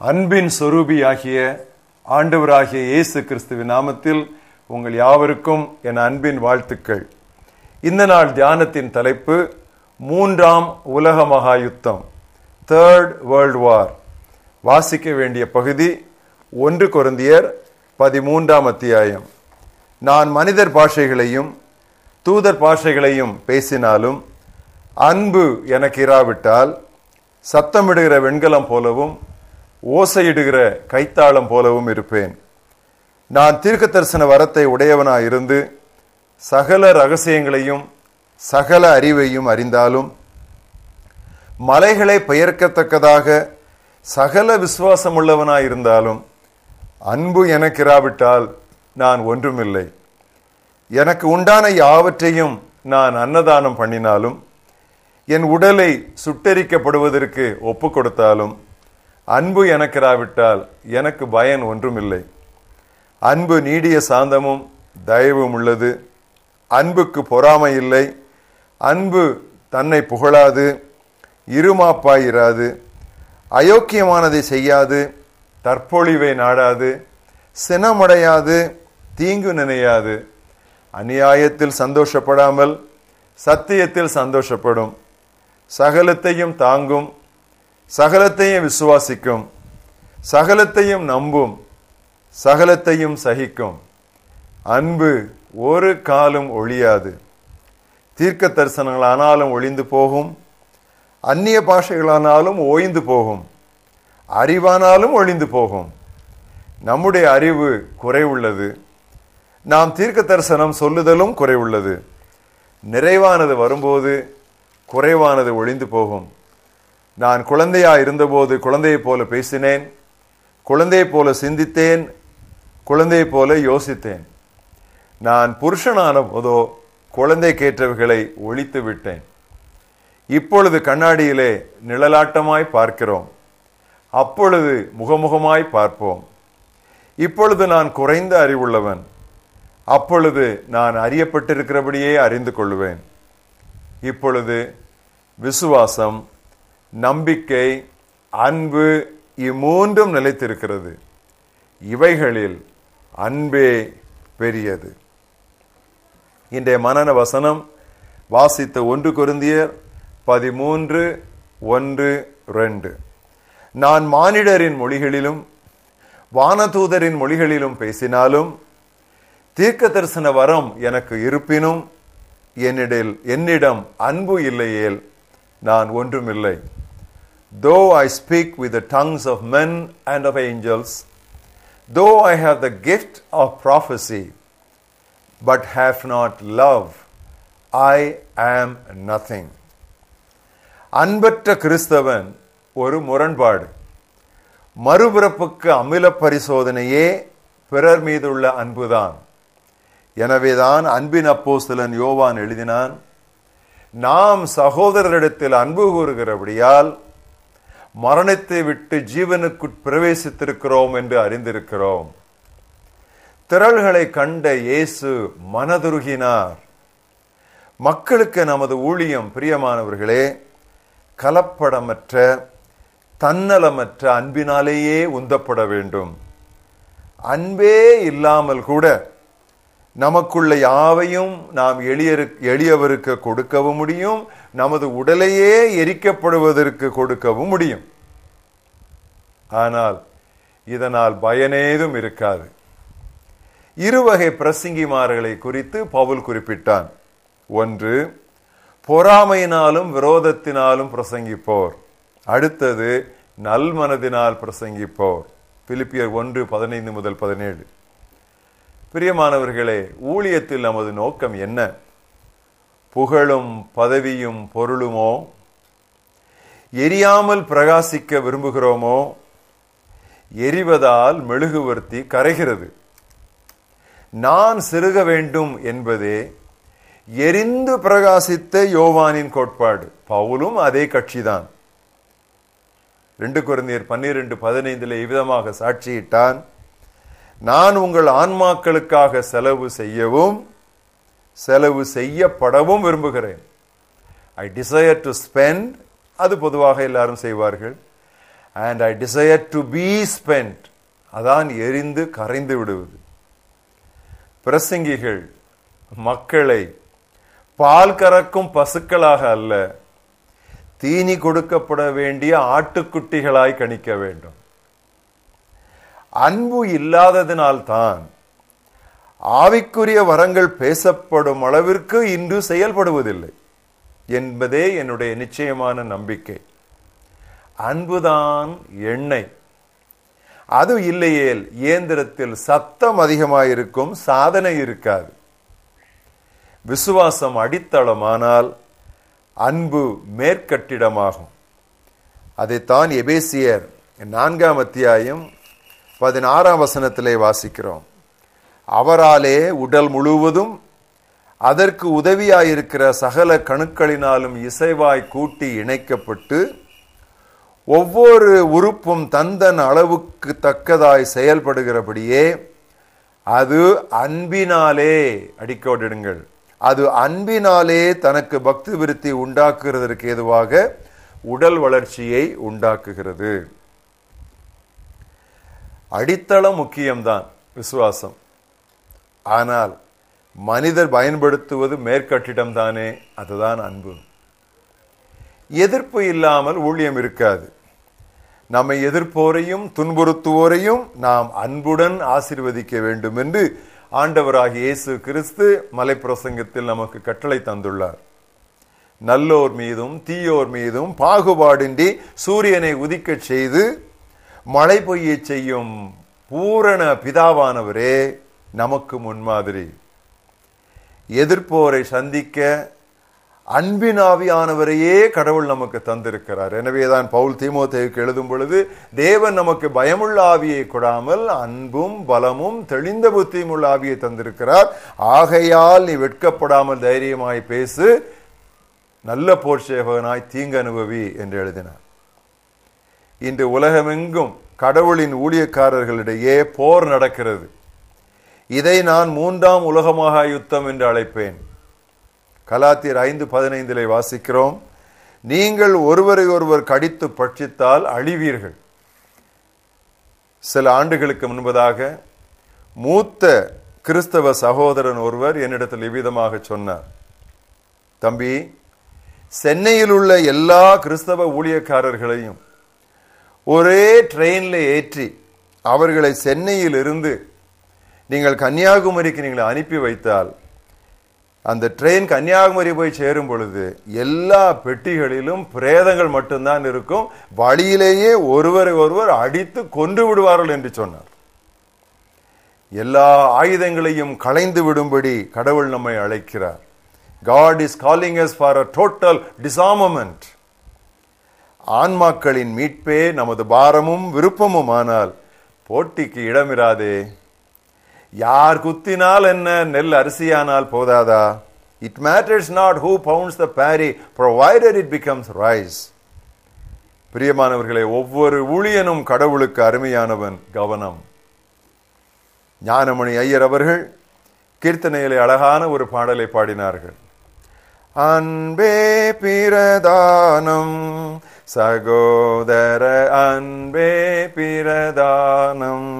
அன்பின் சொரூபியாகிய ஆண்டவராகிய இயேசு கிறிஸ்துவின் நாமத்தில் உங்கள் யாவருக்கும் என் அன்பின் வாழ்த்துக்கள். இந்த நாள் தியானத்தின் தலைப்பு மூன்றாம் உலக மகா யுத்தம் தேர்ட் வேர்ல்ட் வார் வாசிக்க வேண்டிய பகுதி ஒன்று கொருந்தியர் பதிமூன்றாம் அத்தியாயம். நான் மனிதர் பாஷைகளையும் தூதர் பாஷைகளையும் பேசினாலும் அன்பு எனக்கு இராவிட்டால் சத்தமிடுகிற வெண்கலம் போலவும் ஓசையிடுகிற கைத்தாளம் போலவும் இருப்பேன். நான் தீர்க்க தரிசன வரத்தை உடையவனாயிருந்து சகல ரகசியங்களையும் சகல அறிவையும் அறிந்தாலும் மலைகளை பெயர்க்கத்தக்கதாக சகல விசுவாசம் உள்ளவனாயிருந்தாலும் அன்பு எனக்கிராவிட்டால் நான் ஒன்றுமில்லை. எனக்கு உண்டான யாவற்றையும் நான் அன்னதானம் பண்ணினாலும் என் உடலை சுட்டரிக்கப்படுவதற்கு ஒப்பு கொடுத்தாலும் அன்பு எனக்கிறாவிட்டால் எனக்கு பயன் ஒன்றுமில்லை. அன்பு நீடிய சாந்தமும் தயவும் உள்ளது. அன்புக்கு பொறாமை இல்லை. அன்பு தன்னை புகழாது. இருமாப்பாயிராது. அயோக்கியமானதை செய்யாது. தற்பொழிவை நாடாது. சினமடையாது. தீங்கு நினையாது. அநியாயத்தில் சந்தோஷப்படாமல் சத்தியத்தில் சந்தோஷப்படும். சகலத்தையும் தாங்கும் சகலத்தையும் விசுவாசிக்கும். சகலத்தையும் நம்பும். சகலத்தையும் சகிக்கும். அன்பு ஒரு காலம் ஒழியாது. தீர்க்க தரிசனங்களானாலும் ஒளிந்து போகும். அந்நிய பாஷைகளானாலும் ஓய்ந்து போகும். அறிவானாலும் ஒழிந்து போகும். நம்முடைய அறிவு குறைவுள்ளது. நாம் தீர்க்க தரிசனம் சொல்லுதலும் குறைவுள்ளது. நிறைவானது வரும்போது குறைவானது ஒளிந்து போகும். நான் குழந்தையா இருந்தபோது குழந்தையைப் போல பேசினேன் குழந்தையைப் போல சிந்தித்தேன் குழந்தையைப் போல யோசித்தேன். நான் புருஷனான போதோ குழந்தைக்கேற்றவைகளை ஒழித்து விட்டேன். இப்பொழுது கண்ணாடியிலே நிழலாட்டமாய் பார்க்கிறோம். அப்பொழுது முகமுகமாய் பார்ப்போம். இப்பொழுது நான் குறைந்த அறிவுள்ளவன். அப்பொழுது நான் அறியப்பட்டிருக்கிறபடியே அறிந்து கொள்வேன். இப்பொழுது விசுவாசம் நம்பிக்கை அன்பு இம்மூன்றும் நிலைத்திருக்கிறது. இவைகளில் அன்பே பெரியது. இன்றைய மனன வசனம் வாசித்த ஒன்று குருந்தியர் பதிமூன்று ஒன்று ரெண்டு. நான் மானிடரின் மொழிகளிலும் வானதூதரின் மொழிகளிலும் பேசினாலும் தீர்க்க தரிசன வரம் எனக்கு இருப்பினும் என்னிடில் என்னிடம் அன்பு இல்லையேல் நான் ஒன்றுமில்லை. Though I speak with the tongues of men and of angels, though I have the gift of prophecy, but have not love, I am nothing. அன்பற்ற கிறிஸ்தவன் ஒரு முரண்பாடு மறுபிறப்புக்கு அமில பரிசோதனையே பிறர் மீதுள்ள அன்புதான் எனவேதான் அன்பின் அப்போஸ்தலன் யோவான் எழுதினான் நாம் சகோதரரிடத்தில் அன்பு கூறுகிறபடியால் மரணத்தை விட்டு ஜீவனுக்கு பிரவேசித்திருக்கிறோம் என்று அறிந்திருக்கிறோம். திரள்களை கண்ட இயேசு மனதுருகினார். மக்களுக்கு நமது ஊழியம் பிரியமானவர்களே கலப்படமற்ற தன்னலமற்ற அன்பினாலேயே உந்தப்பட வேண்டும். அன்பே இல்லாமல் கூட நமக்குள்ள யாவையும் நாம் எளிய எளியவருக்கு கொடுக்கவும் முடியும் நமது உடலையே எரிக்கப்படுவதற்கு கொடுக்கவும் முடியும். ஆனால் இதனால் பயனேதும் இருக்காது. இருவகை பிரசங்கிமார்களை குறித்து பவுல் குறிப்பிட்டான். ஒன்று பொறாமையினாலும் விரோதத்தினாலும் பிரசங்கிப்போர். அடுத்தது நல்மனதினால் பிரசங்கிப்போர். பிலிப்பியர் ஒன்று பதினைந்து முதல் பதினேழு. பிரியமானவர்களே ஊழியத்தில் நமது நோக்கம் என்ன? புகழும் பதவியும் பொருளுமோ? எரியாமல் பிரகாசிக்க விரும்புகிறோமோ? எரிவதால் மெழுகுவர்த்தி கரைகிறது. நான் சிறுக வேண்டும் என்பதே எரிந்து பிரகாசித்த யோவானின் கோட்பாடு. பவுலும் அதே கட்சிதான். ரெண்டு குழந்தையர் பன்னிரண்டு பதினைந்தில் இவ்விதமாக சாட்சியிட்டான் நான் உங்கள் ஆன்மாக்களுக்காக செலவு செய்யவும் செலவு செய்யப்படவும் விரும்புகிறேன். ஐ டிசையர் டு ஸ்பெண்ட் அது பொதுவாக எல்லாரும் செய்வார்கள். And I desire to be spent அதான் எரிந்து கரைந்து விடுவது. பிரசங்கிகள் மக்களை பால் கறக்கும் பசுக்களாக அல்ல தீனி கொடுக்கப்பட வேண்டிய ஆட்டுக்குட்டிகளாய் கணிக்க வேண்டும். அன்பு இல்லாததினால்தான் ஆவிக்குரிய வரங்கள் பேசப்படும் அளவிற்கு இன்று செயல்படுவதில்லை என்பதே என்னுடைய நிச்சயமான நம்பிக்கை. அன்புதான் எண்ணெய். அது இல்லையேல் இயந்திரத்தில் சத்தம் அதிகமாயிருக்கும் சாதனை இருக்காது. விசுவாசம் அடித்தளமானால் அன்பு மேற்கட்டிடமாகும். அதைத்தான் எபேசியர் நான்காம் அத்தியாயம் பதினாறாம் வசனத்திலே வாசிக்கிறோம். அவராலே உடல் முழுவதும் அதற்கு உதவியாயிருக்கிற சகல கணுக்களினாலும் இசைவாய் கூட்டி இணைக்கப்பட்டு ஒவ்வொரு உறுப்பும் தந்தன் அளவுக்கு தக்கதாய் செயல்படுகிறபடியே அது அன்பினாலே அடிக்கோடிடுங்கள் அது அன்பினாலே தனக்கு பக்தி விருத்தி உண்டாக்குகிறதற்கு ஏதுவாக உடல் வளர்ச்சியை உண்டாக்குகிறது. அடித்தளம் முக்கியம்தான் விசுவாசம். ஆனால் மனிதர் பயன்படுத்துவது மேற்கட்டிடம் தானே அதுதான் அன்பு. எதிர்ப்பு இல்லாமல் ஊழியம் இருக்காது. நம்மை எதிர்ப்போரையும் துன்புறுத்துவோரையும் நாம் அன்புடன் ஆசிர்வதிக்க வேண்டும் என்று ஆண்டவராகிய இயேசு கிறிஸ்து மலைப்பிரசங்கத்தில் நமக்கு கட்டளை தந்துள்ளார். நல்லோர் மீதும் தீயோர் மீதும் பாகுபாடின்றி சூரியனை உதிக்கச் செய்து மழை பொய்யச் செய்யும் பூரண பிதாவானவரே நமக்கு முன்மாதிரி. எதிர்ப்போரை சந்திக்க அன்பினாவியானவரையே கடவுள் நமக்கு தந்திருக்கிறார். எனவேதான் பவுல் தீமோத்தேவுக்கு எழுதும் பொழுது தேவன் நமக்கு பயமுள்ள ஆவியை கொடாமல் அன்பும் பலமும் தெளிந்த புத்தியும் உள்ள ஆவியை தந்திருக்கிறார். ஆகையால் நீ வெட்கப்படாமல் தைரியமாய் பேசு. நல்ல போர் சேவகனாய் தீங்கு அனுபவி என்று எழுதினார். இன்று உலகமெங்கும் கடவுளின் ஊழியக்காரர்களிடையே போர் நடக்கிறது. இதை நான் மூன்றாம் உலகமாக யுத்தம் என்று அழைப்பேன். கலாத்தியர் ஐந்து பதினைந்திலே வாசிக்கிறோம். நீங்கள் ஒருவரை ஒருவர் கடித்து பட்சித்தால் அழிவீர்கள். சில ஆண்டுகளுக்கு முன்பதாக மூத்த கிறிஸ்தவ சகோதரன் ஒருவர் என்னிடத்தில் இவ்விதமாக சொன்னார். தம்பி சென்னையில் உள்ள எல்லா கிறிஸ்தவ ஊழியக்காரர்களையும் ஒரே ட்ரெயினில் ஏற்றி அவர்களை சென்னையில் இருந்து நீங்கள் கன்னியாகுமரிக்கு நீங்கள் அனுப்பி வைத்தால் அந்த ட்ரெயின் கன்னியாகுமரி போய் சேரும் பொழுது எல்லா பெட்டிகளிலும் பிரேதங்கள் மட்டும்தான் இருக்கும். வழியிலேயே ஒருவரை ஒருவர் அடித்து கொன்று விடுவார்கள் என்று சொன்னார். எல்லா ஆயுதங்களையும் களைந்து விடும்படி கடவுள் நம்மை அழைக்கிறார். God is calling us for a total disarmament. ஆன்மாக்களின் மீட்பே நமது பாரமும் விருப்பமும் ஆனால் போட்டிக்கு இடமிராதே. யார் குத்தினால் என்ன? நெல் அரிசியானால் போதாதா? It matters not who pounds the paddy provider it becomes rice பிரியமானவர்களே ஒவ்வொரு ஊழியனும் கடவுளுக்கு அருமையானவன் கவனம். ஞானமணி ஐயர் அவர்கள் கீர்த்தனையிலே அழகான ஒரு பாடலை பாடினார்கள். அன்பே பிரதானம் சகோதர அன்பே பிரதானம்.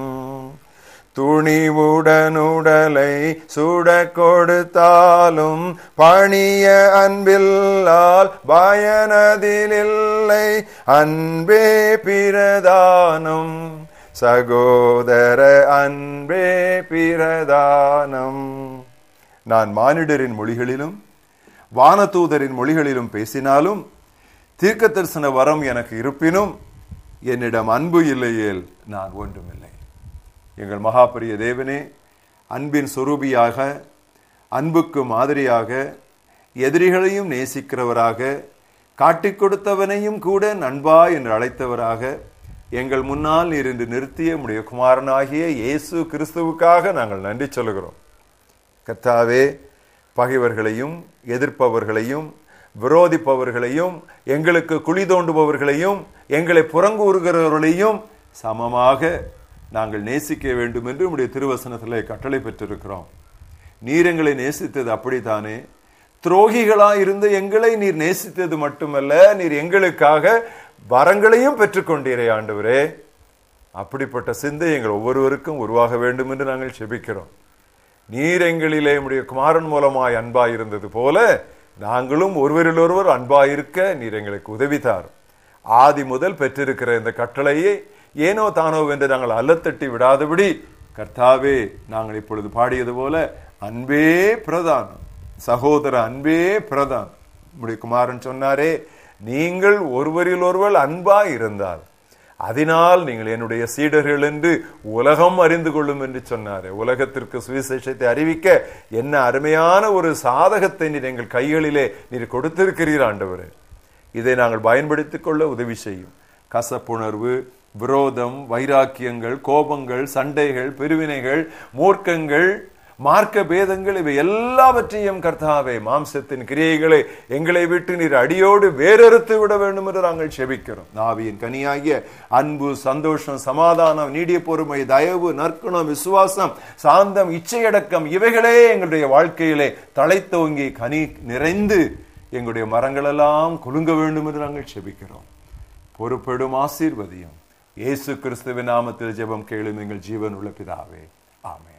துணிவுடனுடலை சுட கொடுத்தாலும் பணிய அன்பில்லால் பயனதிலில்லை. அன்பே பிரதானம். சகோதர அன்பே பிரதானம். நான் மானிடரின் மொழிகளிலும் வானதூதரின் மொழிகளிலும் பேசினாலும் தீர்க்க தரிசன வரம் எனக்கு இருப்பினும் என்னிடம் அன்பு இல்லையேல் நான் ஒன்றுமில்லை. எங்கள் மகாபரிய தேவனே அன்பின் சொரூபியாக அன்புக்கு மாதிரியாக எதிரிகளையும் நேசிக்கிறவராக காட்டிக் கொடுத்தவனையும் கூட நண்பா என்று அழைத்தவராக எங்கள் முன்னால் நீர் நிறுத்திய உடைய குமாரனாகிய இயேசு கிறிஸ்துவுக்காக நாங்கள் நன்றி சொல்கிறோம் கர்த்தாவே பகைவர்களையும் எதிர்ப்பவர்களையும் விரோதிப்பவர்களையும் எங்களுக்கு குழி தோண்டுபவர்களையும் எங்களை புறங்கூறுகிறவர்களையும் சமமாக நாங்கள் நேசிக்க வேண்டும் என்று உடைய திருவசனத்திலே கட்டளை பெற்றிருக்கிறோம். நீர் எங்களை நேசித்தது அப்படித்தானே? துரோகிகளாய் இருந்த எங்களை நீர் நேசித்தது மட்டுமல்ல நீர் எங்களுக்காக வரங்களையும் பெற்றுக்கொண்டீரே ஆண்டவரே. அப்படிப்பட்ட சிந்தை எங்கள் ஒவ்வொருவருக்கும் உருவாக வேண்டும் என்று நாங்கள் செபிக்கிறோம். நீர் எங்களிலே உடைய குமாரன் மூலமாய் அன்பாய் இருந்தது போல நாங்களும் ஒருவரில் ஒருவர் அன்பாயிருக்க நீர் எங்களுக்கு உதவி தார் ஆதி முதல் பெற்றிருக்கிற இந்த கட்டளையை ஏனோ தானோ என்று நாங்கள் அல்லத்தட்டி விடாதபடி கர்த்தாவே நாங்கள் இப்பொழுது பாடியது போல அன்பே பிரதானம். சகோதர அன்பே பிரதானம். உடைய குமாரன் சொன்னாரே நீங்கள் ஒருவரில் ஒருவர் அன்பாய் இருந்தால் அதனால் நீங்கள் என்னுடைய சீடர்கள் என்று உலகம் அறிந்து கொள்ளும் என்று சொன்னார். உலகத்திற்கு சுவிசேஷத்தை அறிவிக்க என்ன அருமையான ஒரு சாதகத்தை நீர் எங்கள் கைகளிலே நீர் கொடுத்திருக்கிறீர் ஆண்டவர். இதை நாங்கள் பயன்படுத்திக் கொள்ள உதவி செய்யும். கசப்புணர்வு விரோதம் வைராக்கியங்கள் கோபங்கள் சண்டைகள் பிரிவினைகள் மூர்க்கங்கள் மார்க்க பேதங்கள் இவை எல்லாவற்றையும் கர்த்தாவே மாம்சத்தின் கிரியைகளை எங்களை விட்டு நீர் அடியோடு வேறறுத்து விட வேண்டும் என்று நாங்கள் செபிக்கிறோம். நாவியின் கனியாகிய அன்பு சந்தோஷம் சமாதானம் நீடிய பொறுமை தயவு நற்குணம் விசுவாசம் சாந்தம் இச்சையடக்கம் இவைகளே எங்களுடைய வாழ்க்கையிலே தலைத்தோங்கி கனி நிறைந்து எங்களுடைய மரங்களெல்லாம் குலுங்க வேண்டும் என்று நாங்கள் செபிக்கிறோம். பொறுப்பெடும் ஆசீர்வதியும். இயேசு கிறிஸ்துவின் நாமத்தில் ஜெபம் கேளும் எங்கள் ஜீவன் உள்ள பிதாவே. ஆமென்.